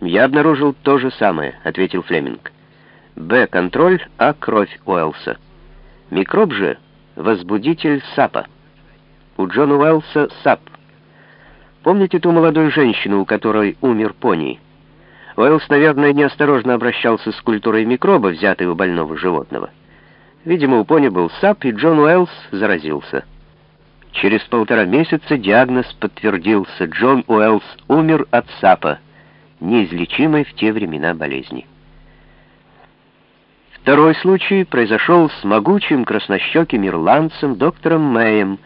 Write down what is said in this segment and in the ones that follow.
«Я обнаружил то же самое», — ответил Флеминг. «Б. Контроль, А. Кровь Уэллса. Микроб же — возбудитель сапа. У Джона Уэллса сап. Помните ту молодую женщину, у которой умер пони?» Уэллс, наверное, неосторожно обращался с культурой микроба, взятой у больного животного. Видимо, у пони был сап, и Джон Уэллс заразился. Через полтора месяца диагноз подтвердился. Джон Уэллс умер от сапа, неизлечимой в те времена болезни. Второй случай произошел с могучим краснощеким ирландцем доктором Мэем,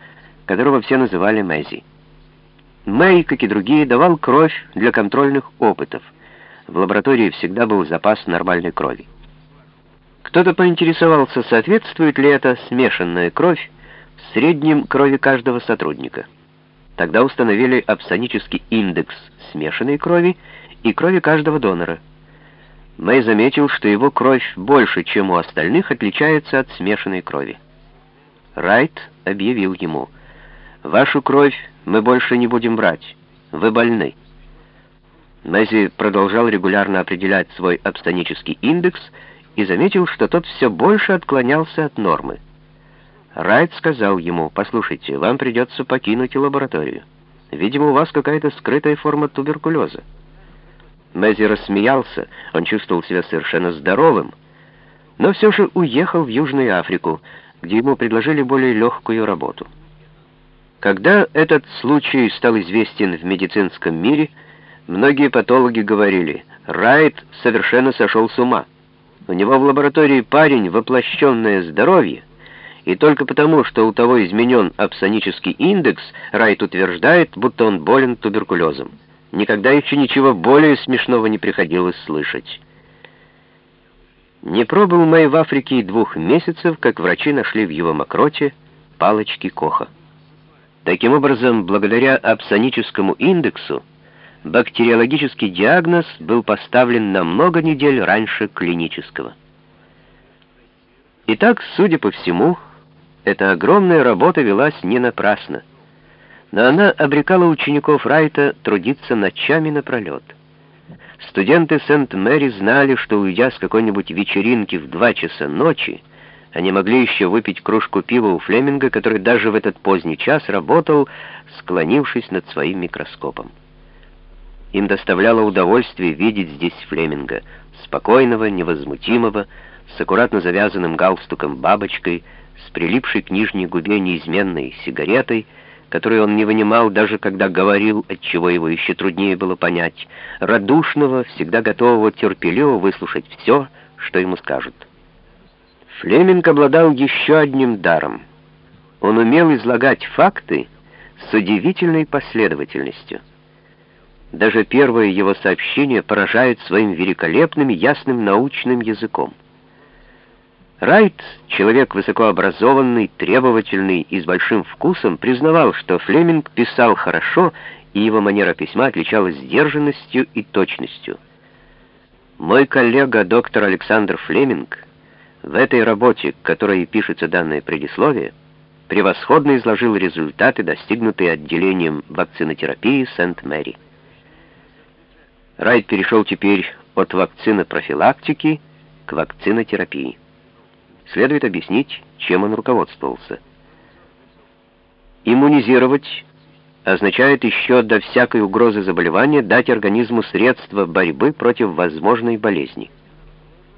которого все называли Мэзи. Мэй, как и другие, давал кровь для контрольных опытов. В лаборатории всегда был запас нормальной крови. Кто-то поинтересовался, соответствует ли это смешанная кровь в среднем крови каждого сотрудника. Тогда установили апсонический индекс смешанной крови и крови каждого донора. Мэй заметил, что его кровь больше, чем у остальных, отличается от смешанной крови. Райт объявил ему, «Вашу кровь мы больше не будем брать. Вы больны». Мэзи продолжал регулярно определять свой абстонический индекс и заметил, что тот все больше отклонялся от нормы. Райт сказал ему, «Послушайте, вам придется покинуть лабораторию. Видимо, у вас какая-то скрытая форма туберкулеза». Мэзи рассмеялся, он чувствовал себя совершенно здоровым, но все же уехал в Южную Африку, где ему предложили более легкую работу. Когда этот случай стал известен в медицинском мире, многие патологи говорили, Райт совершенно сошел с ума. У него в лаборатории парень воплощенное здоровье, и только потому, что у того изменен апсонический индекс, Райт утверждает, будто он болен туберкулезом. Никогда еще ничего более смешного не приходилось слышать. Не пробыл Мэй в Африке и двух месяцев, как врачи нашли в его мокроте палочки Коха. Таким образом, благодаря апсоническому индексу, бактериологический диагноз был поставлен на много недель раньше клинического. Итак, судя по всему, эта огромная работа велась не напрасно но она обрекала учеников Райта трудиться ночами напролет. Студенты Сент-Мэри знали, что, уйдя с какой-нибудь вечеринки в два часа ночи, они могли еще выпить кружку пива у Флеминга, который даже в этот поздний час работал, склонившись над своим микроскопом. Им доставляло удовольствие видеть здесь Флеминга, спокойного, невозмутимого, с аккуратно завязанным галстуком бабочкой, с прилипшей к нижней губе неизменной сигаретой, которую он не вынимал, даже когда говорил, от чего его еще труднее было понять, радушного, всегда готового терпеливо выслушать все, что ему скажут. Флеминг обладал еще одним даром. Он умел излагать факты с удивительной последовательностью. Даже первое его сообщение поражает своим великолепным, ясным научным языком. Райт, человек высокообразованный, требовательный и с большим вкусом, признавал, что Флеминг писал хорошо, и его манера письма отличалась сдержанностью и точностью. Мой коллега доктор Александр Флеминг в этой работе, к которой пишется данное предисловие, превосходно изложил результаты, достигнутые отделением вакцинотерапии Сент-Мэри. Райт перешел теперь от вакцины профилактики к вакцинотерапии следует объяснить, чем он руководствовался. Иммунизировать означает еще до всякой угрозы заболевания дать организму средства борьбы против возможной болезни.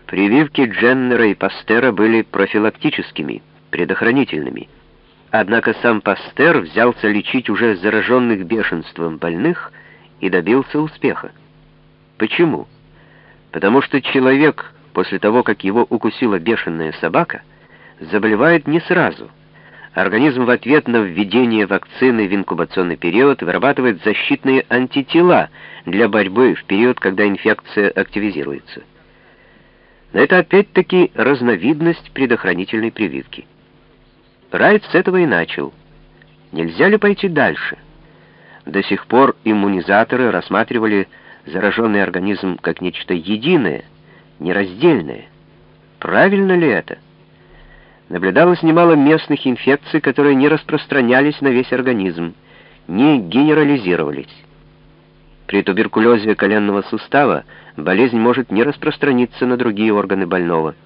Прививки Дженнера и Пастера были профилактическими, предохранительными. Однако сам Пастер взялся лечить уже зараженных бешенством больных и добился успеха. Почему? Потому что человек, после того, как его укусила бешеная собака, заболевает не сразу. Организм в ответ на введение вакцины в инкубационный период вырабатывает защитные антитела для борьбы в период, когда инфекция активизируется. Но это опять-таки разновидность предохранительной прививки. Райт с этого и начал. Нельзя ли пойти дальше? До сих пор иммунизаторы рассматривали зараженный организм как нечто единое — нераздельное. Правильно ли это? Наблюдалось немало местных инфекций, которые не распространялись на весь организм, не генерализировались. При туберкулезе коленного сустава болезнь может не распространиться на другие органы больного –